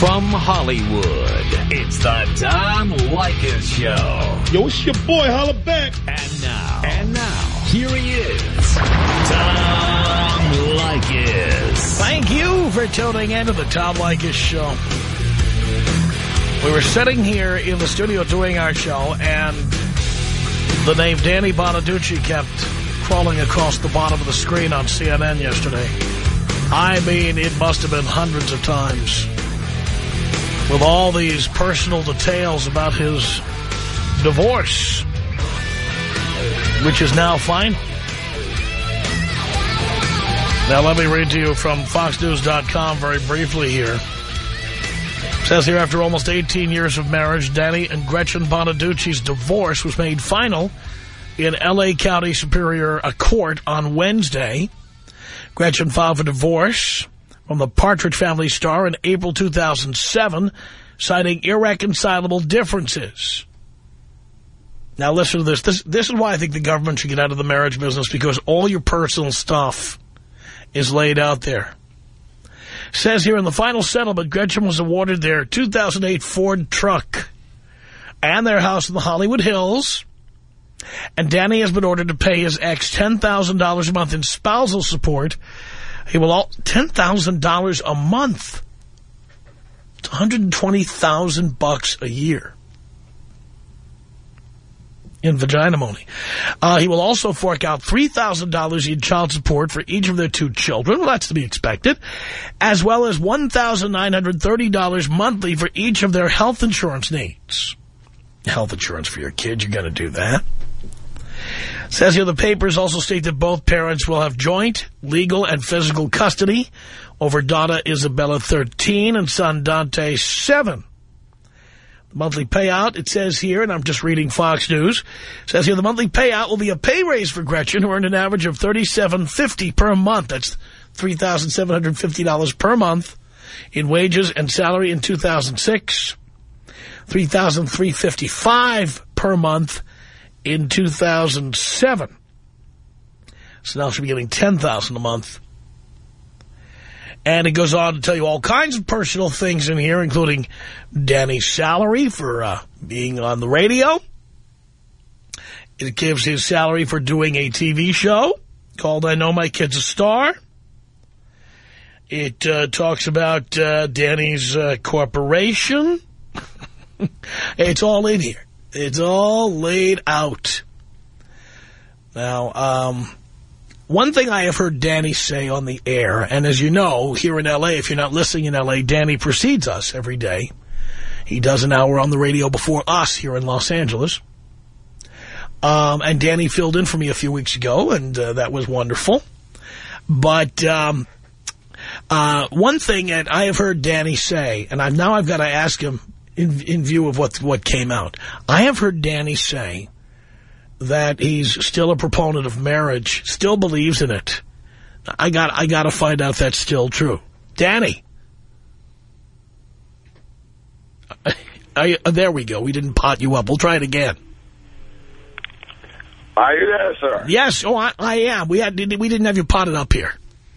From Hollywood, it's the Tom Leykis Show. Yo, it's your boy, holla back. And now. And now. Here he is. Tom Leykis. Thank you for tuning in to the Tom Leykis Show. We were sitting here in the studio doing our show, and the name Danny Bonaduce kept crawling across the bottom of the screen on CNN yesterday. I mean, it must have been hundreds of times. With all these personal details about his divorce, which is now final. Now, let me read to you from FoxNews.com very briefly here. It says here, after almost 18 years of marriage, Danny and Gretchen Bonaduce's divorce was made final in L.A. County Superior Court on Wednesday. Gretchen filed for divorce from the Partridge Family star in April 2007, citing irreconcilable differences. Now listen to this. This this is why I think the government should get out of the marriage business, because all your personal stuff is laid out there. Says here in the final settlement, Gretchen was awarded their 2008 Ford truck and their house in the Hollywood Hills. And Danny has been ordered to pay his ex $10,000 a month in spousal support he will all $10,000 a month. It's 120,000 bucks a year in vagina money. Uh, he will also fork out $3,000 in child support for each of their two children. Well, that's to be expected. As well as $1,930 monthly for each of their health insurance needs. Health insurance for your kids, you're going to do that. Says here the papers also state that both parents will have joint, legal, and physical custody over daughter Isabella 13 and son Dante 7. The monthly payout, it says here, and I'm just reading Fox News, says here the monthly payout will be a pay raise for Gretchen, who earned an average of $37.50 per month. That's $3,750 per month in wages and salary in 2006. $3,355 per month in 2007. So now she'll be getting 10,000 a month. And it goes on to tell you all kinds of personal things in here, including Danny's salary for uh, being on the radio. It gives his salary for doing a TV show called I Know My Kid's a Star. It uh, talks about uh, Danny's uh, corporation. it's all in here. It's all laid out. Now, um, one thing I have heard Danny say on the air, and as you know, here in L.A., if you're not listening in L.A., Danny precedes us every day. He does an hour on the radio before us here in Los Angeles. Um, and Danny filled in for me a few weeks ago, and uh, that was wonderful. But um, uh, one thing that I have heard Danny say, and I've, now I've got to ask him in, in view of what, what came out. I have heard Danny say that he's still a proponent of marriage, still believes in it. I got I got to find out that's still true. Danny. I, there we go. We didn't pot you up. We'll try it again. Are you there, sir? Yes. Oh, I, I am. We had we didn't have you potted up here.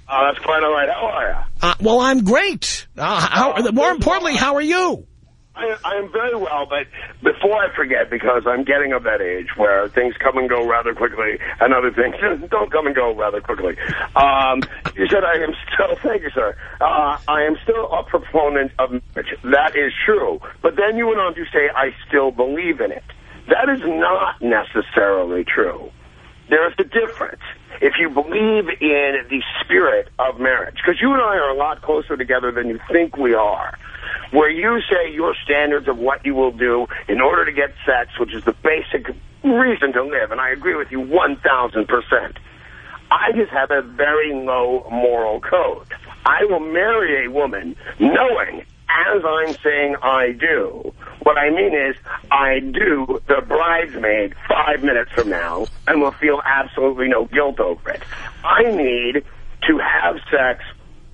Oh, that's quite all right. How are you? Uh, well, I'm great. Uh, how, oh, more importantly, how are you? I, I am very well, but before I forget, because I'm getting of that age where things come and go rather quickly, and other things don't come and go rather quickly. Um, you said I am still, thank you, sir, uh, I am still a proponent of marriage. That is true. But then you went on to say I still believe in it. That is not necessarily true. There's a difference. If you believe in the spirit of marriage, because you and I are a lot closer together than you think we are, where you say your standards of what you will do in order to get sex, which is the basic reason to live, and I agree with you 1,000%. I just have a very low moral code. I will marry a woman knowing, as I'm saying I do, what I mean is I do the bridesmaid five minutes from now and will feel absolutely no guilt over it. I need to have sex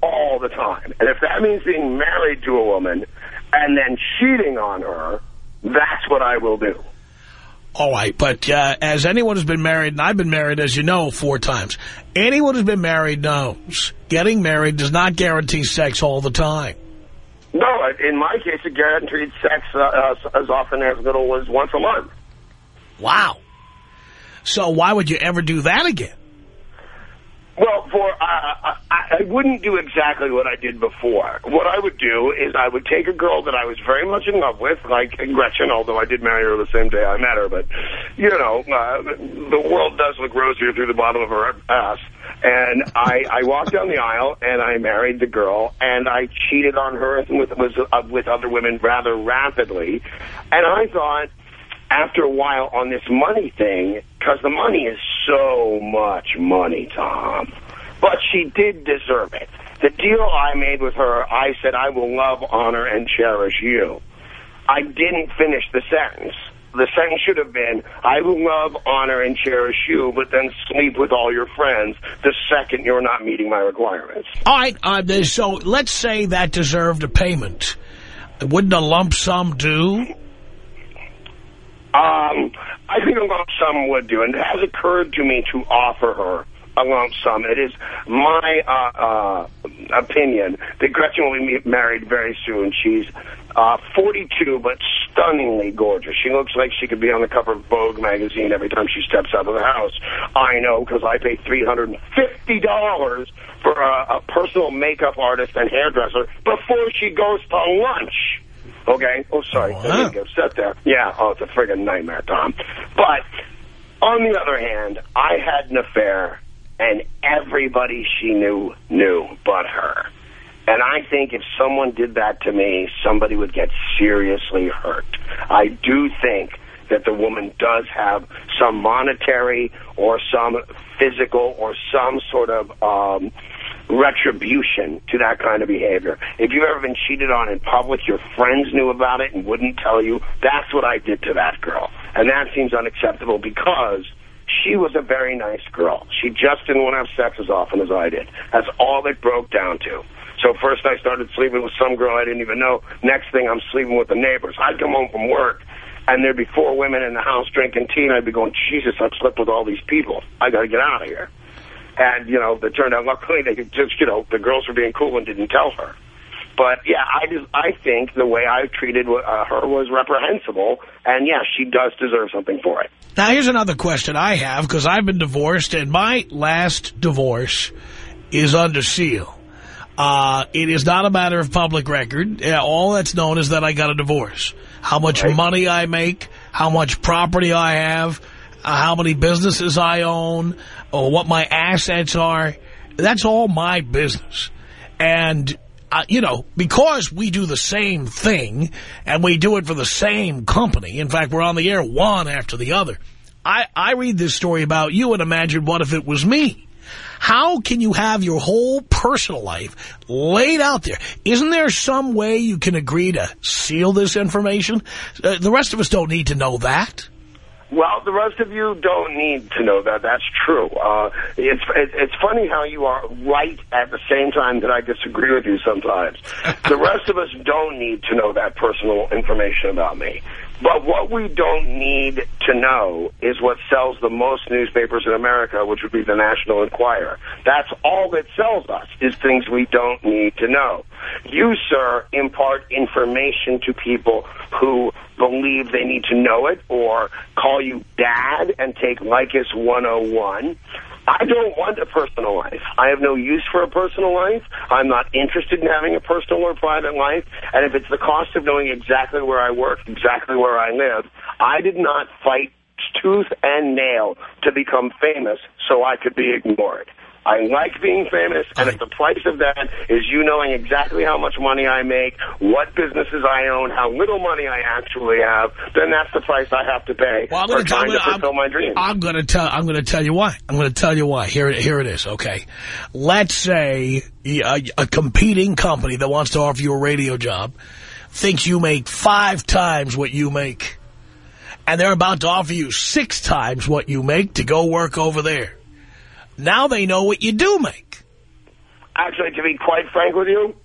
all the time. And if that means being married to a woman and then cheating on her, that's what I will do. All right, but uh, as anyone who's been married, and I've been married, as you know, four times, anyone who's been married knows getting married does not guarantee sex all the time. No, in my case, it guaranteed sex uh, as often as little as once a month. Wow. So why would you ever do that again? Well, for uh, I, I wouldn't do exactly what I did before. What I would do is I would take a girl that I was very much in love with, like Gretchen, although I did marry her the same day I met her. But, you know, uh, the world does look rosier through the bottom of her ass. And I, I walked down the aisle, and I married the girl, and I cheated on her with, with, uh, with other women rather rapidly. And I thought, after a while on this money thing, because the money is so much money, Tom. But she did deserve it. The deal I made with her, I said, I will love, honor, and cherish you. I didn't finish the sentence. The sentence should have been, I will love, honor, and cherish you, but then sleep with all your friends the second you're not meeting my requirements. All right, uh, so let's say that deserved a payment. Wouldn't a lump sum do? Um, I think a lump sum would do, and it has occurred to me to offer her a lump sum. It is my uh, uh, opinion that Gretchen will be married very soon. She's uh, 42, but stunningly gorgeous. She looks like she could be on the cover of Vogue magazine every time she steps out of the house. I know because I pay $350 for a, a personal makeup artist and hairdresser before she goes to lunch. Okay? Oh, sorry. Wow. I didn't get upset there. Yeah, oh, it's a friggin' nightmare, Tom. But, on the other hand, I had an affair, and everybody she knew knew but her. And I think if someone did that to me, somebody would get seriously hurt. I do think that the woman does have some monetary or some physical or some sort of um, retribution to that kind of behavior. If you've ever been cheated on in public, your friends knew about it and wouldn't tell you. That's what I did to that girl. And that seems unacceptable because she was a very nice girl. She just didn't want to have sex as often as I did. That's all it broke down to. So first I started sleeping with some girl I didn't even know. Next thing I'm sleeping with the neighbors. I'd come home from work and there'd be four women in the house drinking tea and I'd be going, Jesus, I've slept with all these people. I got to get out of here. And, you know, it turned out luckily they just, you know, the girls were being cool and didn't tell her. But, yeah, I just, I think the way I treated uh, her was reprehensible. And, yeah, she does deserve something for it. Now, here's another question I have, because I've been divorced, and my last divorce is under seal. Uh, it is not a matter of public record. All that's known is that I got a divorce. How much right. money I make, how much property I have, how many businesses I own, or what my assets are. That's all my business. And, uh, you know, because we do the same thing and we do it for the same company, in fact, we're on the air one after the other, I, I read this story about you and imagine what if it was me? How can you have your whole personal life laid out there? Isn't there some way you can agree to seal this information? Uh, the rest of us don't need to know that. Well, the rest of you don't need to know that. That's true. Uh, it's it's funny how you are right at the same time that I disagree with you sometimes. the rest of us don't need to know that personal information about me. But what we don't need to know is what sells the most newspapers in America, which would be the National Enquirer. That's all that sells us, is things we don't need to know. You, sir, impart information to people who believe they need to know it or call you dad and take Leykis 101. I don't want a personal life. I have no use for a personal life. I'm not interested in having a personal or private life. And if it's the cost of knowing exactly where I work, exactly where I live, I did not fight tooth and nail to become famous so I could be ignored. I like being famous, and if the price of that is you knowing exactly how much money I make, what businesses I own, how little money I actually have, then that's the price I have to pay well, for trying to fulfill I'm, my dreams. I'm going to tell. I'm going to tell you why. I'm going to tell you why. Here, here it is. Okay, let's say a, a competing company that wants to offer you a radio job thinks you make five times what you make, and they're about to offer you six times what you make to go work over there. Now they know what you do make. Actually, to be quite frank with you,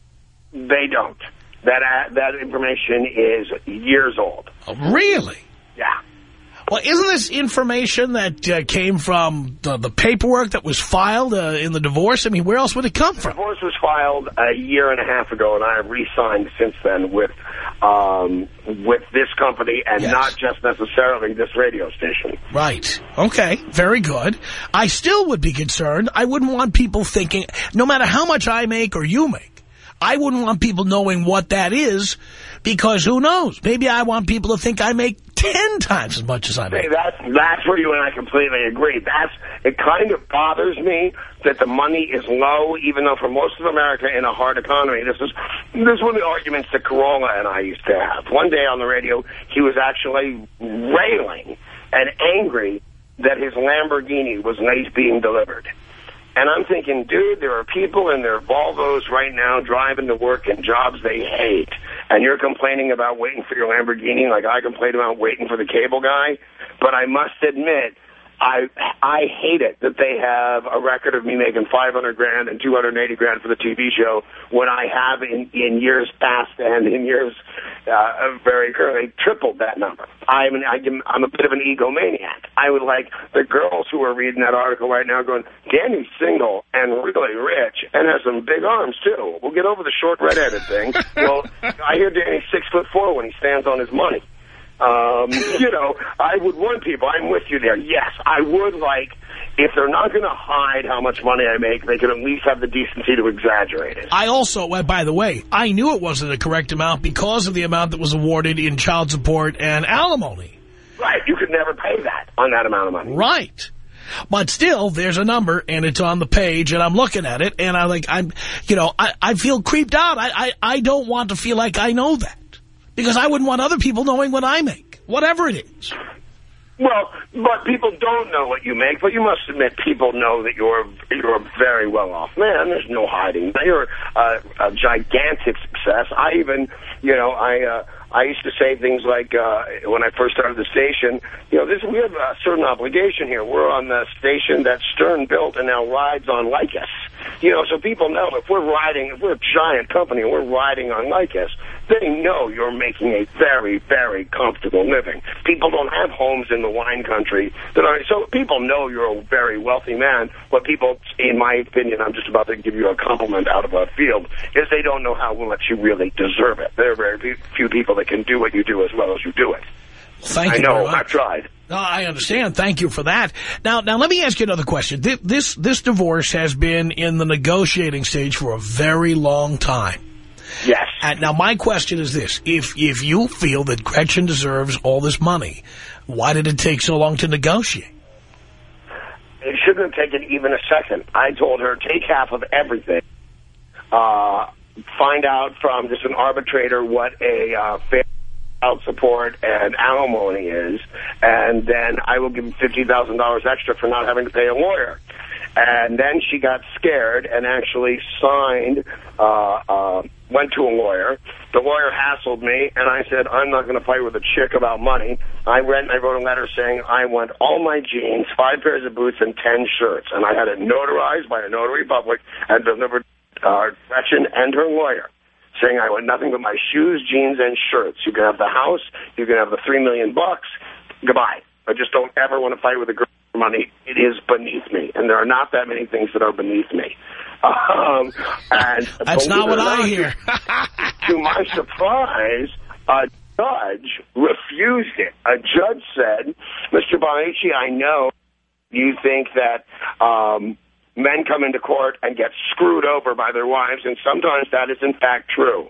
they don't. That uh, that information is years old. Oh, really? Yeah. Well, isn't this information that uh, came from the, the, paperwork that was filed uh, in the divorce? I mean, where else would it come from? The divorce was filed a year and a half ago, and I have re-signed since then with um, with this company and yes. not just necessarily this radio station. Right. Okay. Very good. I still would be concerned. I wouldn't want people thinking, no matter how much I make or you make, I wouldn't want people knowing what that is because who knows? Maybe I want people to think I make ten times as much as I make. That's, that's where you and I completely agree. That's It kind of bothers me that the money is low, even though for most of America in a hard economy, this is, this is one of the arguments that Carolla and I used to have. One day on the radio, he was actually railing and angry that his Lamborghini was late being delivered. And I'm thinking, dude, there are people in their Volvos right now driving to work in jobs they hate. And you're complaining about waiting for your Lamborghini like I complained about waiting for the cable guy. But I must admit, I I hate it that they have a record of me making 500 grand and 280 grand for the TV show when I have in in years past and in years uh, very currently tripled that number. I'm an, I'm a bit of an egomaniac. I would like the girls who are reading that article right now going, Danny's single and really rich and has some big arms too. We'll get over the short red-headed thing. well, I hear Danny's six foot four when he stands on his money. Um, you know, I would warn people, I'm with you there. Yes, I would like, if they're not going to hide how much money I make, they can at least have the decency to exaggerate it. I also, uh, by the way, I knew it wasn't the correct amount because of the amount that was awarded in child support and alimony. Right, you could never pay that on that amount of money. Right. But still, there's a number, and it's on the page, and I'm looking at it, and I like, I'm, you know, I, I feel creeped out. I, I, I don't want to feel like I know that. Because I wouldn't want other people knowing what I make, whatever it is. Well, but people don't know what you make, but you must admit people know that you're you're a very well-off man. There's no hiding. You're a, a gigantic success. I even, you know, I uh, I used to say things like uh, when I first started the station, you know, this we have a certain obligation here. We're on the station that Stern built and now rides on Leykis. You know, so people know if we're riding, if we're a giant company and we're riding on Leykis, they know you're making a very, very comfortable living. People don't have homes in the wine country. That are, so people know you're a very wealthy man. What people, in my opinion, I'm just about to give you a compliment out of a field, is they don't know how much you really deserve it. There are very few people that can do what you do as well as you do it. Thank I you know. I've tried. No, I understand. Thank you for that. Now, now let me ask you another question. This, this, this divorce has been in the negotiating stage for a very long time. Yes. And now, my question is this. If, if you feel that Gretchen deserves all this money, why did it take so long to negotiate? It shouldn't have taken even a second. I told her, take half of everything. Uh, find out from just an arbitrator what a uh, fair child support and alimony is, and then I will give him $50,000 extra for not having to pay a lawyer. And then she got scared and actually signed, uh, uh, went to a lawyer. The lawyer hassled me, and I said, I'm not going to fight with a chick about money. I went and I wrote a letter saying I want all my jeans, five pairs of boots, and ten shirts. And I had it notarized by a notary public and delivered uh, Gretchen and her lawyer saying I want nothing but my shoes, jeans, and shirts. You can have the house. You can have the three million bucks. Goodbye. I just don't ever want to fight with a girl money. It is beneath me, and there are not that many things that are beneath me. Um, and That's not what I hear. to my surprise, a judge refused it. A judge said, Mr. Bonacci, I know you think that um, men come into court and get screwed over by their wives, and sometimes that is in fact true.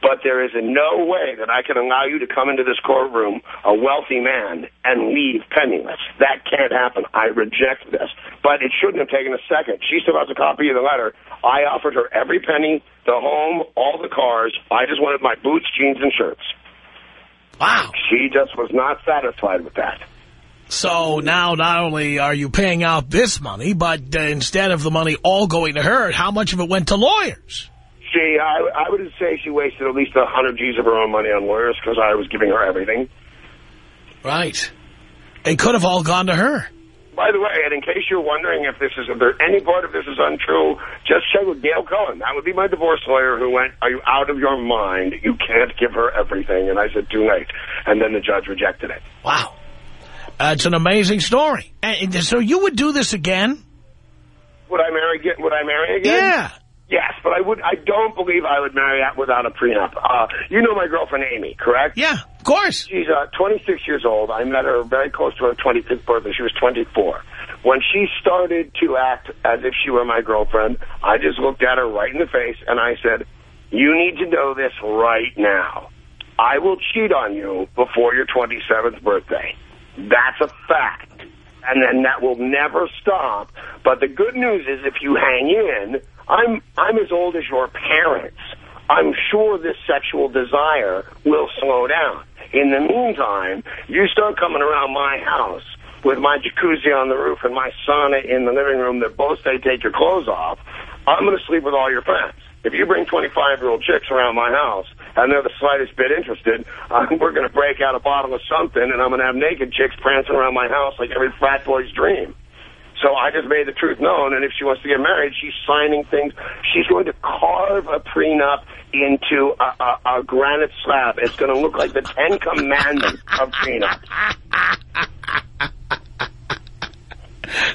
But there is in no way that I can allow you to come into this courtroom, a wealthy man, and leave penniless. That can't happen. I reject this. But it shouldn't have taken a second. She still has a copy of the letter. I offered her every penny, the home, all the cars. I just wanted my boots, jeans, and shirts. Wow. She just was not satisfied with that. So now not only are you paying out this money, but uh, instead of the money all going to her, how much of it went to lawyers? She, I, I would say she wasted at least a hundred G's of her own money on lawyers because I was giving her everything. Right. It could have all gone to her. By the way, and in case you're wondering if this is if there any part of this is untrue, just check with Gail Cohen. That would be my divorce lawyer who went, are you out of your mind? You can't give her everything. And I said, too late. And then the judge rejected it. Wow. Uh, it's an amazing story. And, so you would do this again? Would I marry again? Would I marry again? Yeah. Yes, but I would. I don't believe I would marry out without a prenup. Uh, you know my girlfriend Amy, correct? Yeah, of course. She's uh, 26 years old. I met her very close to her 25th birthday. She was 24. When she started to act as if she were my girlfriend, I just looked at her right in the face and I said, you need to know this right now. I will cheat on you before your 27th birthday. That's a fact. And then that will never stop. But the good news is if you hang in, I'm, I'm as old as your parents. I'm sure this sexual desire will slow down. In the meantime, you start coming around my house with my jacuzzi on the roof and my sauna in the living room that both say take your clothes off, I'm going to sleep with all your friends. If you bring 25-year-old chicks around my house and they're the slightest bit interested, uh, we're going to break out a bottle of something and I'm going to have naked chicks prancing around my house like every frat boy's dream. So I just made the truth known, and if she wants to get married, she's signing things. She's going to carve a prenup into a, a, a granite slab. It's going to look like the Ten Commandments of prenup.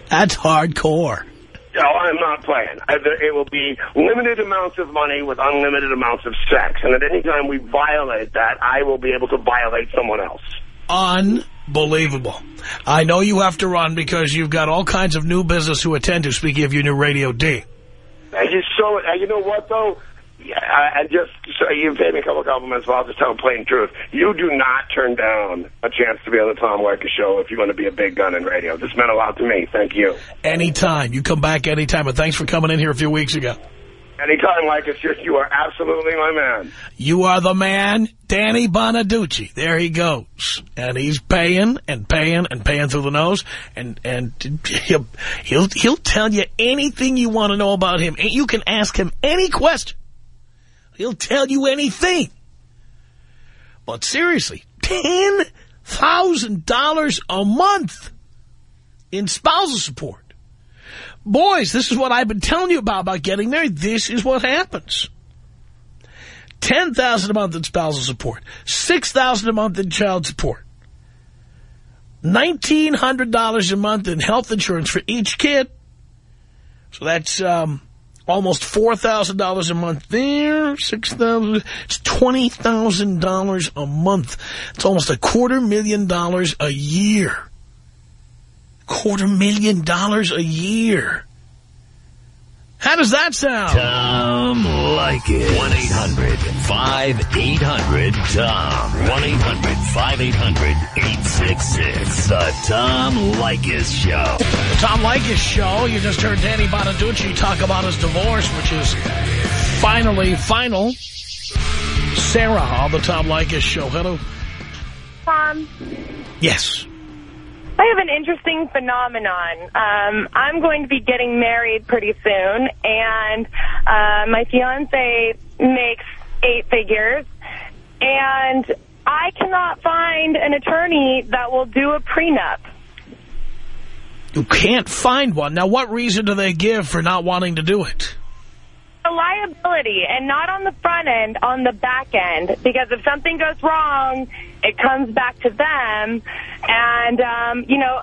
That's hardcore. No, I'm not playing. It will be limited amounts of money with unlimited amounts of sex. And at any time we violate that, I will be able to violate someone else. Unbelievable. I know you have to run because you've got all kinds of new business who attend to, speaking of your new Radio D. Thank you so much. You know what, though? Yeah, and just so you paid me a couple of compliments, but I'll just tell the plain truth. You do not turn down a chance to be on the Tom Leykis show if you want to be a big gun in radio. This meant a lot to me. Thank you. Anytime. You come back anytime. And thanks for coming in here a few weeks ago. Anytime, Leykis. You are absolutely my man. You are the man, Danny Bonaduce. There he goes. And he's paying and paying and paying through the nose. And and he'll, he'll, he'll tell you anything you want to know about him. You can ask him any question. He'll tell you anything. But seriously, $10,000 a month in spousal support. Boys, this is what I've been telling you about, about getting married. This is what happens. 10,000 a month in spousal support. 6,000 a month in child support. $1,900 a month in health insurance for each kid. So that's um, almost $4,000 a month there. $6,000. It's $20,000 a month. It's almost a quarter million dollars a year. Quarter million dollars a year. How does that sound? Tom Leykis. 1-800-5800-TOM. 1-800-5800-866. The Tom Leykis Show. The Tom Leykis Show. You just heard Danny Bonaduce talk about his divorce, which is finally final. Sarah on the Tom Leykis Show. Hello. Tom, Yes. I have an interesting phenomenon. Um, I'm going to be getting married pretty soon, and uh, my fiance makes eight figures, and I cannot find an attorney that will do a prenup. You can't find one. Now, what reason do they give for not wanting to do it? The liability, and not on the front end, on the back end, because if something goes wrong, it comes back to them, and, um, you know,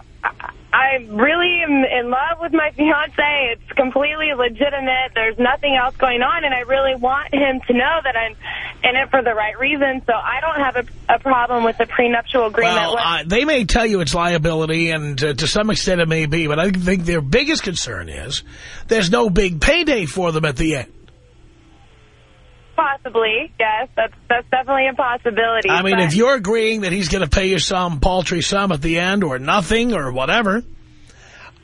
I- really am in love with my fiance. It's completely legitimate. There's nothing else going on, and I really want him to know that I'm in it for the right reason, so I don't have a, a problem with the prenuptial agreement. Well, uh, they may tell you it's liability, and uh, to some extent it may be, but I think their biggest concern is there's no big payday for them at the end. Possibly, yes. That's that's definitely a possibility. I mean, if you're agreeing that he's going to pay you some paltry sum at the end or nothing or whatever,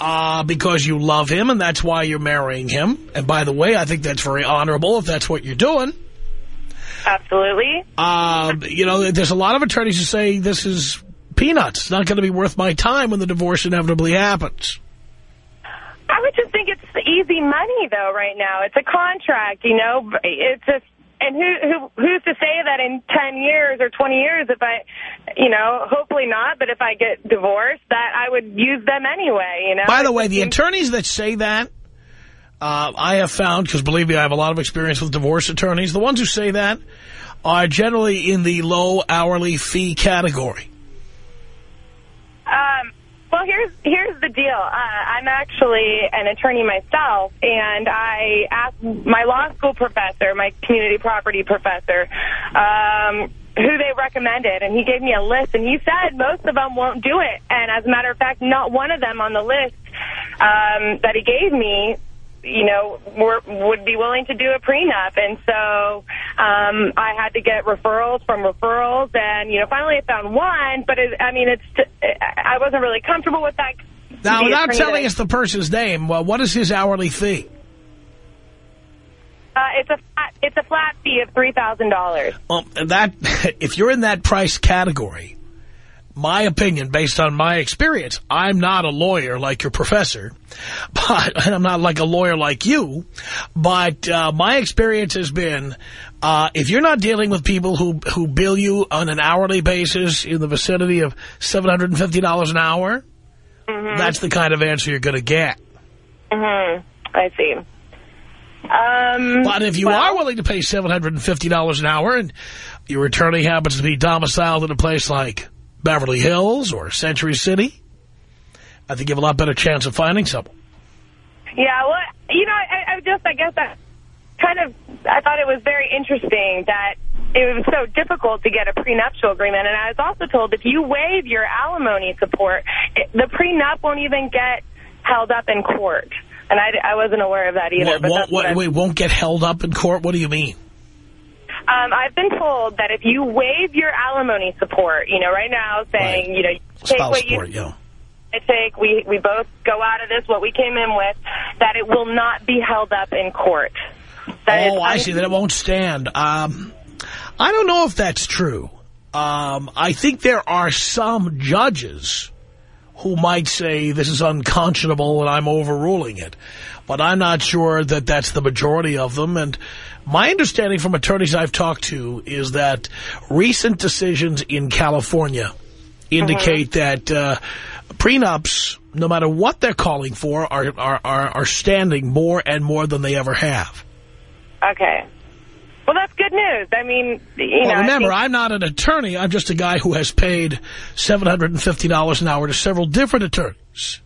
uh, because you love him and that's why you're marrying him. And by the way, I think that's very honorable if that's what you're doing. Absolutely. Uh, you know, there's a lot of attorneys who say this is peanuts. It's not going to be worth my time when the divorce inevitably happens. I would just think it's easy money, though, right now. It's a contract, you know. It's just, and who, who who's to say that in 10 years or 20 years, if I, you know, hopefully not, but if I get divorced, that I would use them anyway, you know. By the way, the attorneys that say that, uh, I have found, because believe me, I have a lot of experience with divorce attorneys, the ones who say that are generally in the low hourly fee category. Here's here's the deal. Uh, I'm actually an attorney myself, and I asked my law school professor, my community property professor, um, who they recommended, and he gave me a list, and he said most of them won't do it. And as a matter of fact, not one of them on the list um, that he gave me you know, were, would be willing to do a prenup. And so um, I had to get referrals from referrals. And, you know, finally I found one. But, it, I mean, it's I wasn't really comfortable with that. Now, without telling us the person's name, well, what is his hourly fee? Uh, it's a flat, it's a flat fee of three thousand dollars. Well, that if you're in that price category, my opinion, based on my experience, I'm not a lawyer like your professor, but and I'm not like a lawyer like you. But uh, my experience has been, uh, if you're not dealing with people who who bill you on an hourly basis in the vicinity of seven hundred and fifty dollars an hour, mm -hmm. that's the kind of answer you're going to get. Mm -hmm. I see. Um, but if you well, are willing to pay $750 an hour and your attorney happens to be domiciled in a place like Beverly Hills or Century City, I think you have a lot better chance of finding someone. Yeah, well, you know, I, I just, I guess that kind of, I thought it was very interesting that it was so difficult to get a prenuptial agreement. And I was also told if you waive your alimony support, it, the prenup won't even get held up in court. And I, I wasn't aware of that either. What, what, wait, won't get held up in court? What do you mean? Um, I've been told that if you waive your alimony support, you know, right now saying, right. you know, take Spouse what support, you yeah. take, we, we both go out of this, what we came in with, that it will not be held up in court. That oh, I see, that it won't stand. Um, I don't know if that's true. Um, I think there are some judges who might say this is unconscionable and I'm overruling it. But I'm not sure that that's the majority of them. And my understanding from attorneys I've talked to is that recent decisions in California indicate uh -huh. that uh, prenups, no matter what they're calling for, are, are, are, are standing more and more than they ever have. Okay. Well, that's good news. I mean, you well, know. remember, I'm not an attorney. I'm just a guy who has paid $750 an hour to several different attorneys.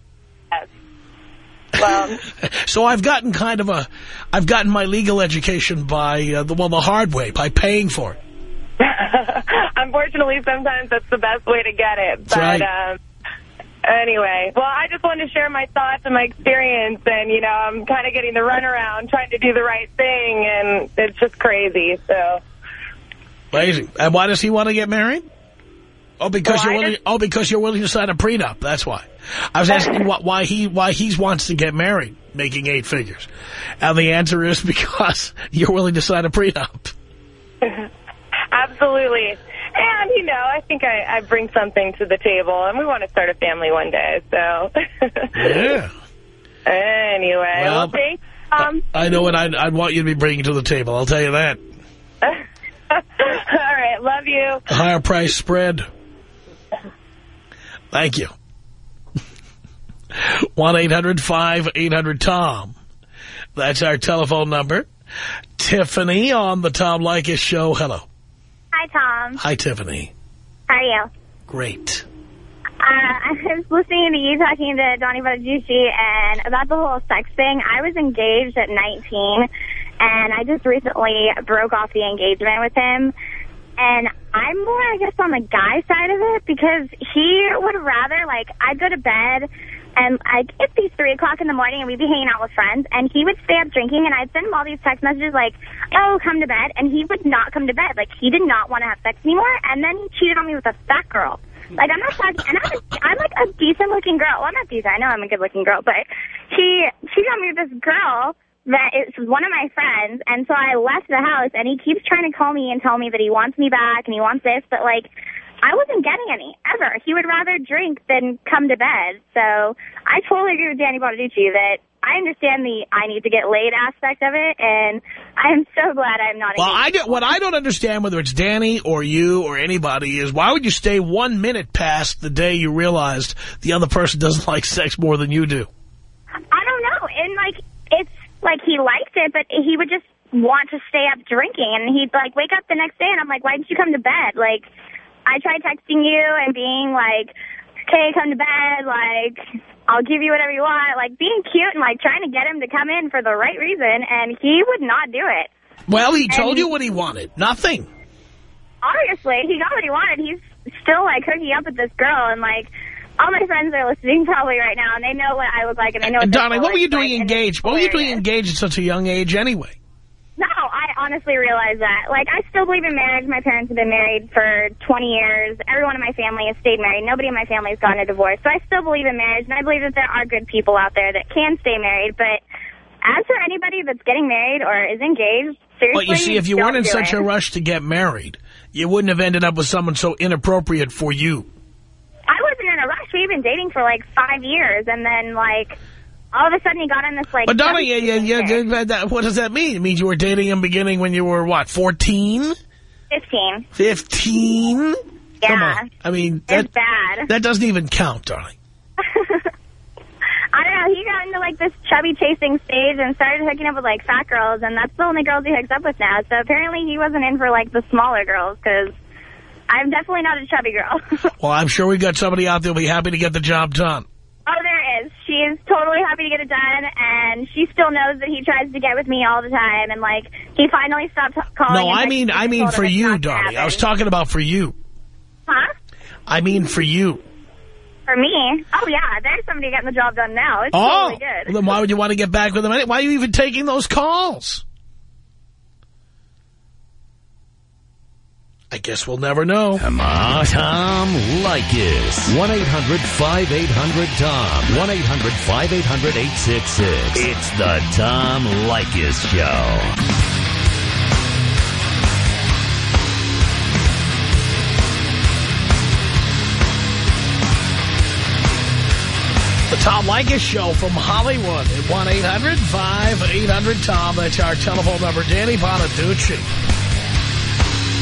Well, so I've gotten kind of a, I've gotten my legal education by uh, the well the hard way by paying for it. Unfortunately, sometimes that's the best way to get it. That's but, right. Um, Anyway, well, I just wanted to share my thoughts and my experience, and, you know, I'm kind of getting the runaround, trying to do the right thing, and it's just crazy, so. Crazy. And why does he want to get married? Oh, because well, you're willing. Just, oh, because you're willing to sign a prenup. That's why. I was asking why he why he wants to get married, making eight figures, and the answer is because you're willing to sign a prenup. Absolutely. And, you know, I think I, I bring something to the table, and we want to start a family one day, so. yeah. Anyway, well, um, I know what I'd, I'd want you to be bringing to the table, I'll tell you that. All right, love you. higher price spread. Thank you. 1-800-5800-TOM. That's our telephone number. Tiffany on the Tom Leykis show. Hello. Hi, Tom. Hi, Tiffany. How are you? Great. Uh, I was listening to you talking to Donnie Bonaduce and about the whole sex thing. I was engaged at 19, and I just recently broke off the engagement with him. And I'm more, I guess, on the guy side of it because he would rather, like, I'd go to bed and like it'd be 3 o'clock in the morning and we'd be hanging out with friends and he would stay up drinking and I'd send him all these text messages like, oh, come to bed. And he would not come to bed. Like he did not want to have sex anymore. And then he cheated on me with a fat girl. Like I'm not talking, and I'm, a, I'm like a decent looking girl. Well, I'm not decent. I know I'm a good looking girl, but he cheated on me with this girl that is one of my friends. And so I left the house and he keeps trying to call me and tell me that he wants me back and he wants this. But like, I wasn't getting any, ever. He would rather drink than come to bed. So I totally agree with Danny Bonaduce that I understand the I need to get laid aspect of it, and I'm so glad I'm not. Well, I do, what I don't understand, whether it's Danny or you or anybody, is why would you stay one minute past the day you realized the other person doesn't like sex more than you do? I don't know. And, like, it's like he liked it, but he would just want to stay up drinking, and he'd, like, wake up the next day, and I'm like, why didn't you come to bed? Like, I tried texting you and being like, okay, come to bed, like, I'll give you whatever you want, like, being cute and, like, trying to get him to come in for the right reason, and he would not do it. Well, he told And- you what he wanted. Nothing. Obviously, he got what he wanted. He's still, like, hooking up with this girl, and, like, all my friends are listening probably right now, and they know what I look like, and they know what And Donnie, what were you doing like, engaged? What were you doing engaged at such a young age anyway? No, I honestly realize that. Like, I still believe in marriage. My parents have been married for 20 years. Everyone in my family has stayed married. Nobody in my family has gotten a divorce. So I still believe in marriage, and I believe that there are good people out there that can stay married. But as for anybody that's getting married or is engaged, seriously, But you see, if you weren't in such it. a rush to get married, you wouldn't have ended up with someone so inappropriate for you. I wasn't in a rush. We've been dating for like five years, and then like all of a sudden he got in this like. But Donnie, yeah, yeah, yeah, that- what does that mean? It means you were dating him beginning when you were, what, 14? Fifteen. 15? Yeah. Come on. I mean, that, It's bad. that doesn't even count, darling. I don't know. He got into like this chubby chasing stage and started hooking up with like fat girls, and that's the only girls he hooks up with now. So apparently he wasn't in for like the smaller girls because I'm definitely not a chubby girl. Well, I'm sure we've got somebody out there who'll be happy to get the job done. oh, there is. She is totally happy to get it done, and she still knows that he tries to get with me all the time, and like he finally stopped calling. No, I mean, I mean for you, Donnie. I was talking about for you. Huh? I mean for you. For me? Oh yeah, there's somebody getting the job done now. It's Oh, totally good. well, then why would you want to get back with him? Why are you even taking those calls? I guess we'll never know. Come on, Tom Leykis. 1-800-5800-TOM. 1-800-5800-866. It's the Tom Leykis Show. The Tom Leykis Show from Hollywood at 1-800-5800-TOM. That's our telephone number. Danny Bonaduce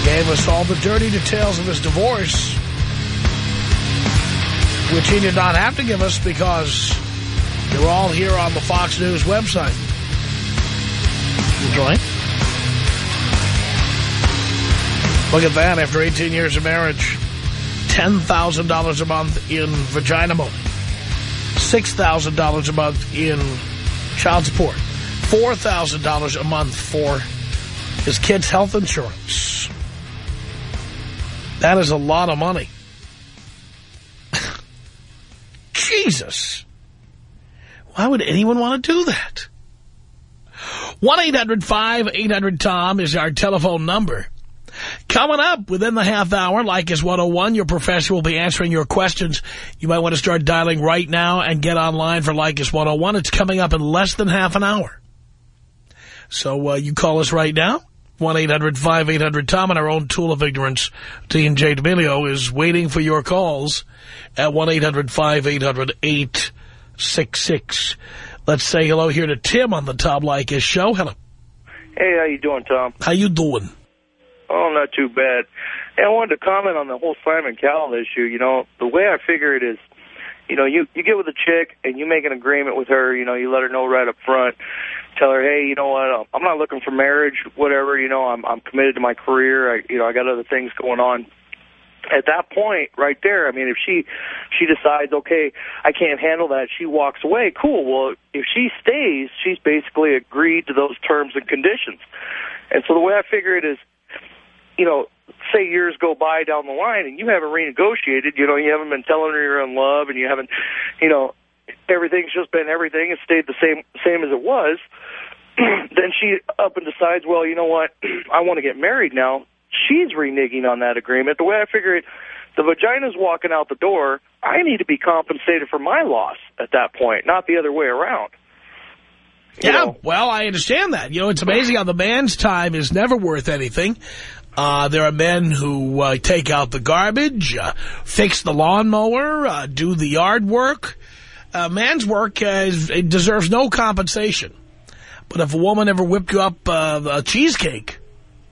gave us all the dirty details of his divorce, which he did not have to give us because were all here on the Fox News website. Enjoy. Look at that. After 18 years of marriage, $10,000 a month in vagina money, $6,000 a month in child support. $4,000 a month for his kid's health insurance. That is a lot of money. Jesus. Why would anyone want to do that? 1-800-5800-TOM is our telephone number. Coming up within the half hour, Leykis 101, your professor will be answering your questions. You might want to start dialing right now and get online for Leykis 101. It's coming up in less than half an hour. So uh, you call us right now. 1-800-5800-TOM and our own tool of ignorance, Dean J. D'Amelio, is waiting for your calls at 1-800-5800-866. Let's say hello here to Tim on the Tom Leykis show. Hello. Hey, how you doing, Tom? How you doing? Oh, not too bad. Hey, I wanted to comment on the whole Simon Cowell issue. You know, the way I figure it is, you know, you you get with a chick and you make an agreement with her. You know, you let her know right up front. Tell her, hey, you know what? I'm not looking for marriage, whatever. You know, I'm I'm committed to my career. I, you know, I got other things going on. At that point, right there, I mean, if she she decides, okay, I can't handle that, she walks away. Cool. Well, if she stays, she's basically agreed to those terms and conditions. And so the way I figure it is, you know, say years go by down the line and you haven't renegotiated, you know, you haven't been telling her you're in love and you haven't, you know, everything's just been everything. It's stayed the same same as it was. then she up and decides, well, you know what, I want to get married now. She's reneging on that agreement. The way I figure it, the vagina's walking out the door. I need to be compensated for my loss at that point, not the other way around. You Yeah, know? well, I understand that. You know, it's amazing how the man's time is never worth anything. Uh, there are men who uh, take out the garbage, uh, fix the lawnmower, uh, do the yard work. Uh, man's work uh, is, it deserves no compensation. But if a woman ever whipped you up uh, a cheesecake,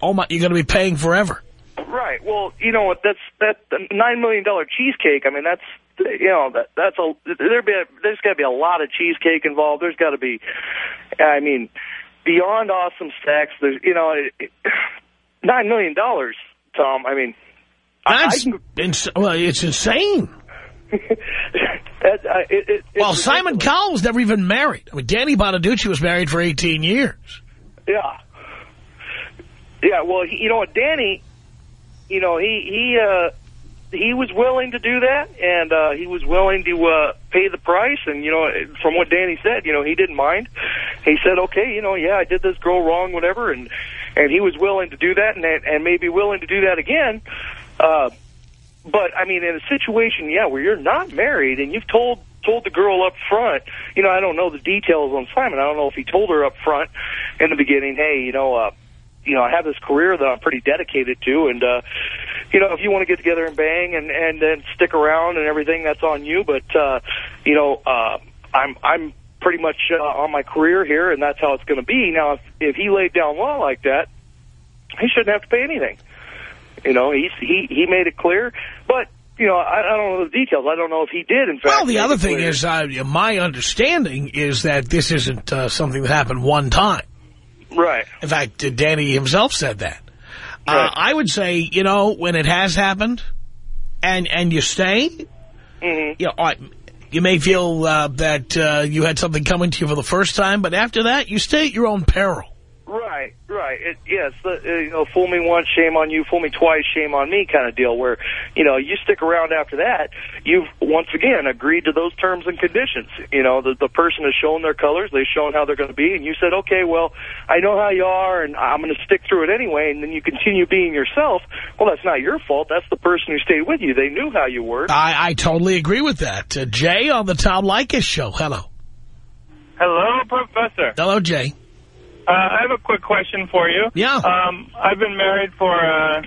oh my, you're going to be paying forever. Right. Well, you know what? That's that nine million dollar cheesecake. I mean, that's you know that that's a there be a, there's got to be a lot of cheesecake involved. There's got to be, I mean, beyond awesome sex. There's you know it, it, nine million dollars, Tom. I mean, I- I That's can- ins well, it's insane. that, uh, it, it, Well, Simon ridiculous. Cowell was never even married. I mean, Danny Bonaduce was married for 18 years. Yeah. Yeah, well, he, you know what, Danny, you know, he, he, uh, he was willing to do that, and uh, he was willing to uh, pay the price. And you know, from what Danny said, you know, he didn't mind. He said, "Okay, you know, yeah, I did this girl wrong, whatever," and and he was willing to do that, and and maybe willing to do that again. Uh, but I mean, in a situation, yeah, where you're not married and you've told told the girl up front, you know, I don't know the details on Simon. I don't know if he told her up front in the beginning, hey, you know, uh, you know, I have this career that I'm pretty dedicated to, and uh, you know, if you want to get together and bang and and then stick around and everything, that's on you. But uh, you know, uh, I'm I'm pretty much uh, on my career here, and that's how it's going to be. Now, if if he laid down law like that, he shouldn't have to pay anything. You know, he's he he made it clear, but. You know, I, I don't know the details. I don't know if he did, in fact. Well, the other thing clear. is, uh, my understanding is that this isn't uh, something that happened one time. right. In fact, uh, Danny himself said that. Uh, Right. I would say, you know, when it has happened and and you stay, hmm you know, you may feel uh, that uh, you had something coming to you for the first time, but after that, you stay at your own peril. Right, right. It, yes, the, uh, you know, fool me once, shame on you. Fool me twice, shame on me, kind of deal. Where you know you stick around after that, you've once again agreed to those terms and conditions. You know, the the person has shown their colors, they've shown how they're going to be, and you said, okay, well, I know how you are, and I'm going to stick through it anyway. And then you continue being yourself. Well, that's not your fault. That's the person who stayed with you. They knew how you were. I, I totally agree with that. Uh, Jay on the Tom Leykis show. Hello. Hello, Professor. Hello, Jay. Uh, I have a quick question for you. Yeah. Um, I've been married for uh,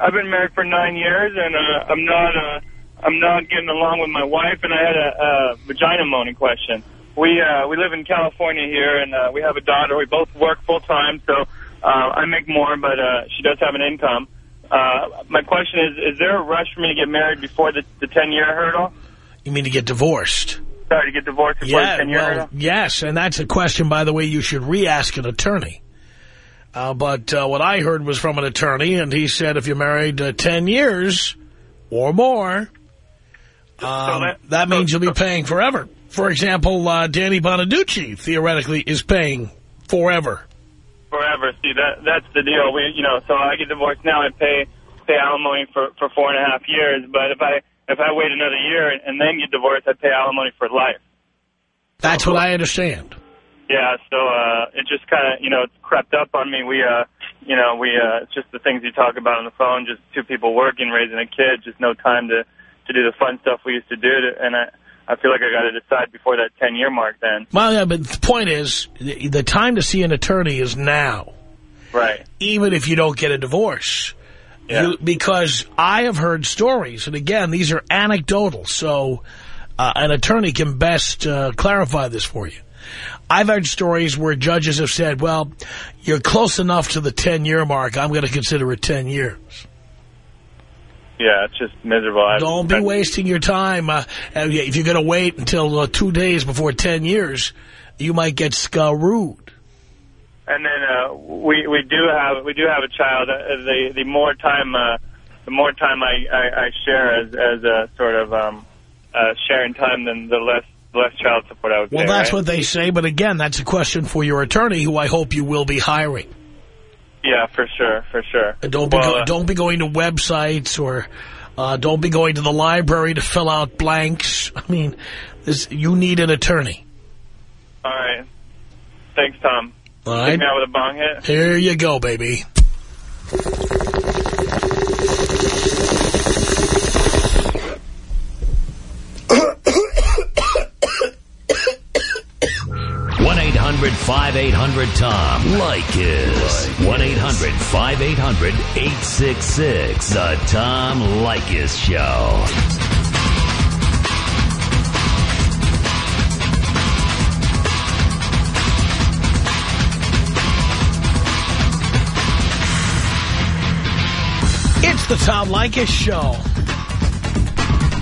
I've been married for nine years, and uh, I'm not uh, I'm not getting along with my wife. And I had a, a vagina moaning question. We uh, we live in California here, and uh, we have a daughter. We both work full time, so uh, I make more, but uh, she does have an income. Uh, my question is: Is there a rush for me to get married before the the ten year hurdle? You mean to get divorced? Sorry, to get divorced before Yeah, ten year well, yes, and that's a question, by the way, you should re-ask an attorney. Uh, but uh, what I heard was from an attorney, and he said if you're married uh, 10 years or more, um, that- that means you'll be paying forever. For example, uh, Danny Bonaduce, theoretically, is paying forever. forever. See, that that's the deal. We, you know, so I get divorced now. I pay pay alimony for for four and a half years. But if I if I wait another year and, and then get divorced, I'd pay alimony for life. That's what I understand. Yeah. So uh, it just kind of you know it's crept up on me. We uh you know we uh it's just the things you talk about on the phone. Just two people working, raising a kid. Just no time to to do the fun stuff we used to do. To, and I. I feel like I got to decide before that 10-year mark then. Well, yeah, but the point is, the, the time to see an attorney is now. Right. even if you don't get a divorce. Yeah. You- because I have heard stories, and again, these are anecdotal, so uh, an attorney can best uh, clarify this for you. I've heard stories where judges have said, well, you're close enough to the 10-year mark, I'm going to consider it 10 years. Yeah, it's just miserable. Don't be wasting your time. Uh, if you're going to wait until uh, two days before 10 years, you might get screwed. And then uh, we we do have we do have a child. Uh, the the more time uh, the more time I, I, I share as as a sort of um, uh, sharing time, then the less less child support I would Well, pay. that's right? what they say, but again, that's a question for your attorney, who I hope you will be hiring. Yeah, for sure, for sure. And don't be Well, uh, don't be going to websites or uh, don't be going to the library to fill out blanks. I mean, this, you need an attorney. All right. Thanks, Tom. All Take right, out with a bong hit. here you go, baby. one 800 tom Leykis. 1-800-5800-866. The Tom Leykis Show. It's the Tom Leykis Show.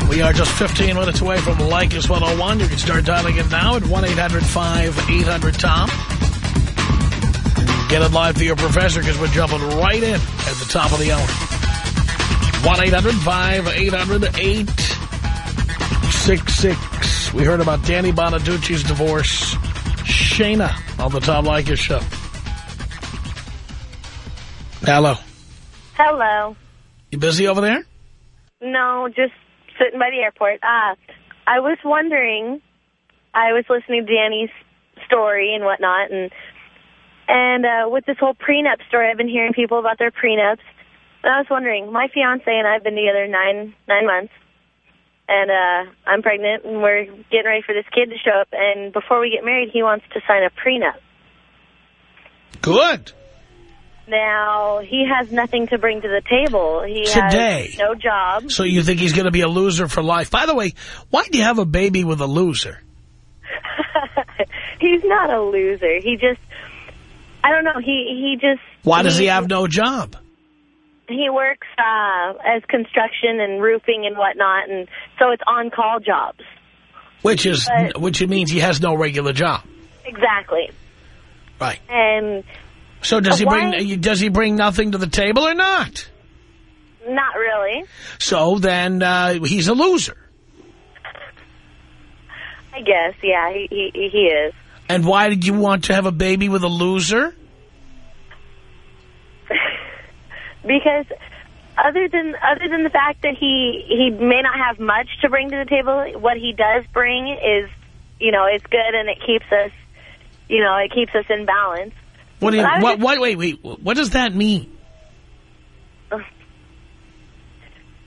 We are just 15 minutes away from Leykis 101. You can start dialing it now at 1-800-5800-TOM. Get it live to your professor because we're jumping right in at the top of the hour. 866. We heard about Danny Bonaduce's divorce. Shayna on the Tom Leykis show. Hello. Hello. You busy over there? No, just sitting by the airport. Uh, I was wondering, I was listening to Danny's story and whatnot, and and uh, with this whole prenup story, I've been hearing people about their prenups. And I was wondering, my fiance and I have been together nine nine months, and uh, I'm pregnant, and we're getting ready for this kid to show up. And before we get married, he wants to sign a prenup. Good. Now, he has nothing to bring to the table. He Today. has no job. So you think he's going to be a loser for life? By the way, why do you have a baby with a loser? He's not a loser. He just, I don't know, he, he just... Why does he have no job? He works uh, as construction and roofing and whatnot, and so it's on-call jobs. Which is, But- which means he has no regular job. Exactly. Right. And So does he bring, does he bring nothing to the table or not? not really. So then uh, he's a loser. I guess, yeah, he, he, he is. And why did you want to have a baby with a loser? Because other than other than the fact that he he may not have much to bring to the table, what he does bring is, you know, it's good and it keeps us, you know, it keeps us in balance. What do you, But I was what, what, wait, wait, what does that mean?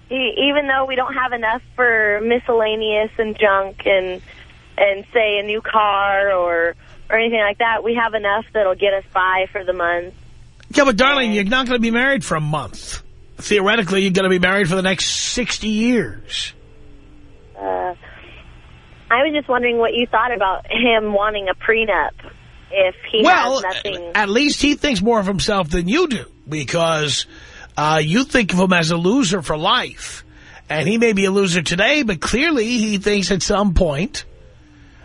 Even though we don't have enough for miscellaneous and junk and and say a new car or or anything like that, we have enough that'll get us by for the month. Yeah, but darling, you're not going to be married for a month. Theoretically, you're going to be married for the next 60 years. Uh, I was just wondering what you thought about him wanting a prenup if he well, has nothing. at least he thinks more of himself than you do because uh, you think of him as a loser for life. And he may be a loser today, but clearly he thinks at some point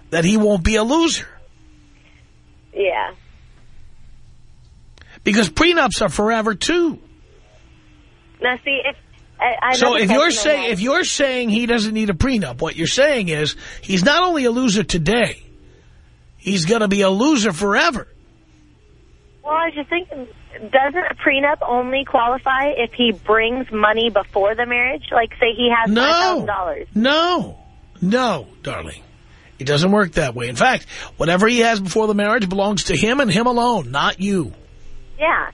that he won't be a loser. yeah. Because prenups are forever, too. Now, see, if I, I So if you're saying if you're saying he doesn't need a prenup, what you're saying is he's not only a loser today, he's going to be a loser forever. well, I was just thinking, doesn't a prenup only qualify if he brings money before the marriage? Like, say he has No, five thousand dollars. no, no, darling. It doesn't work that way. In fact, whatever he has before the marriage belongs to him and him alone, not you. Yeah.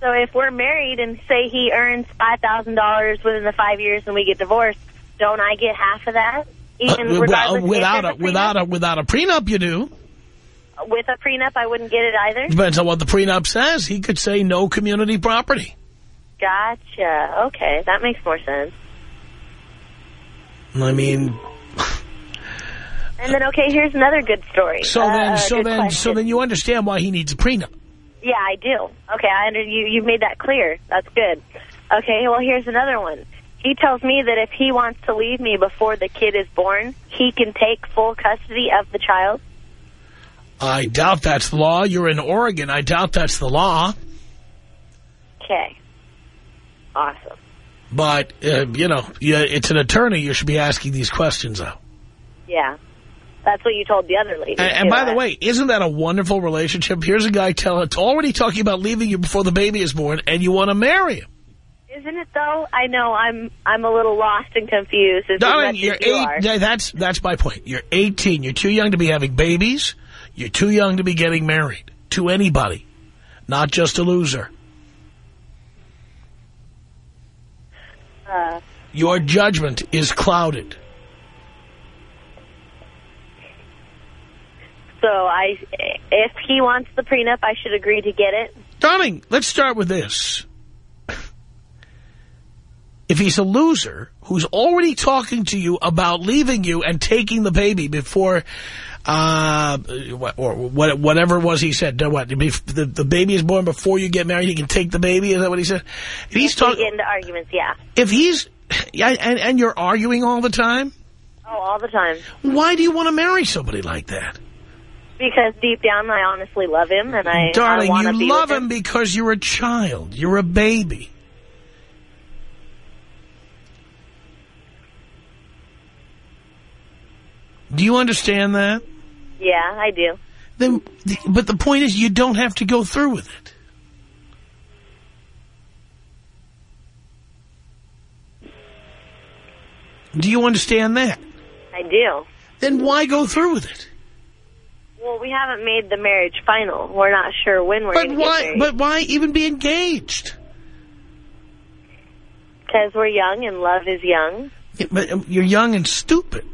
So if we're married and say he earns five thousand dollars within the five years and we get divorced, don't I get half of that? Even Uh, without a without a without a prenup, you do. With a prenup, I wouldn't get it either. Depends on what the prenup says. He could say no community property. Gotcha. Okay, that makes more sense. I mean, And then okay, here's another good story. so Uh, then so then so then you understand why he needs a prenup. Yeah, I do. Okay, I under you. You made that clear. That's good. Okay, well here's another one. He tells me that if he wants to leave me before the kid is born, he can take full custody of the child. I doubt that's the law. You're in Oregon. I doubt that's the law. Okay. Awesome. But, uh, you know, it's an attorney you should be asking these questions of. Yeah. That's what you told the other lady. And, and by the way, isn't that a wonderful relationship? Here's a guy telling, already talking about leaving you before the baby is born, and you want to marry him. Isn't it though? I know I'm I'm a little lost and confused. Darling, you're you eight. are. That's that's my point. You're 18. You're too young to be having babies. You're too young to be getting married to anybody, not just a loser. Uh, Your judgment is clouded. so I, if he wants the prenup, I should agree to get it. Darling, let's start with this. If he's a loser who's already talking to you about leaving you and taking the baby before, uh, or what, whatever it was he said, what, the, the baby is born before you get married, you can take the baby, is that what he said? He's talking, into arguments, yeah. if he's, yeah, and, and you're arguing all the time, Oh, all the time. why do you want to marry somebody like that? Because deep down, I honestly love him, and I, Darling, I you be love with him because you're a child. You're a baby. Do you understand that? Yeah, I do. Then, but the point is, you don't have to go through with it. Do you understand that? I do. Then why go through with it? Well, we haven't made the marriage final. We're not sure when we're But going to get why? married. But why even be engaged? Because we're young and love is young. Yeah, But um, you're young and stupid.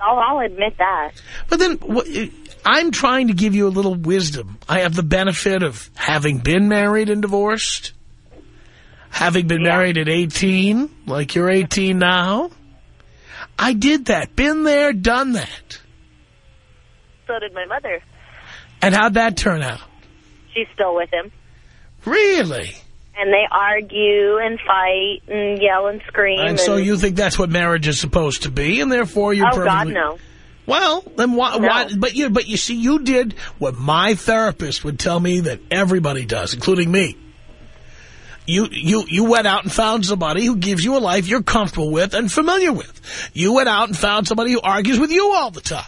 I'll, I'll admit that. But then I'm trying to give you a little wisdom. I have the benefit of having been married and divorced, having been Yeah. married at 18, like you're 18 now. I did that. Been there, done that. So did my mother. And how'd that turn out? She's still with him. Really? And they argue and fight and yell and scream. And so you think that's what marriage is supposed to be, and therefore you're Oh, God, no. Well, then why, No. why? But you, but you see, you did what my therapist would tell me that everybody does, including me. You, you, you went out and found somebody who gives you a life you're comfortable with and familiar with. You went out and found somebody who argues with you all the time.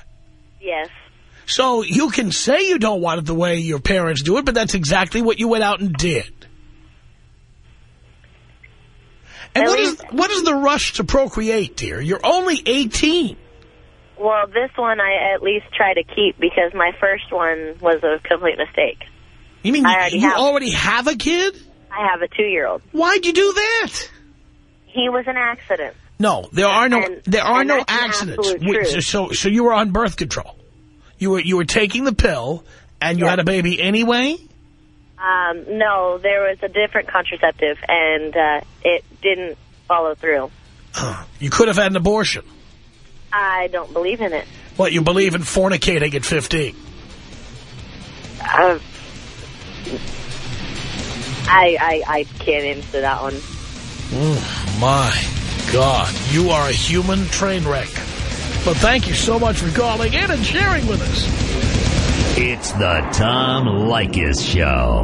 Yes. So you can say you don't want it the way your parents do it, but that's exactly what you went out and did. And At what is, least- what is the rush to procreate, dear? You're only 18. Well, this one I at least try to keep because my first one was a complete mistake. You mean you, already you have. already have a kid? I have a two-year-old. Why'd you do that? He was an accident. No, there are no And- there are no accidents. Wait. So so you were on birth control. You were you were taking the pill and you Yes. had a baby anyway? Um, no, there was a different contraceptive, and uh, it didn't follow through. You could have had an abortion. I don't believe in it. What, you believe in fornicating at 15? Uh, I, I I can't answer that one. My God, you are a human train wreck. But thank you so much for calling in and sharing with us. It's the Tom Leykis Show.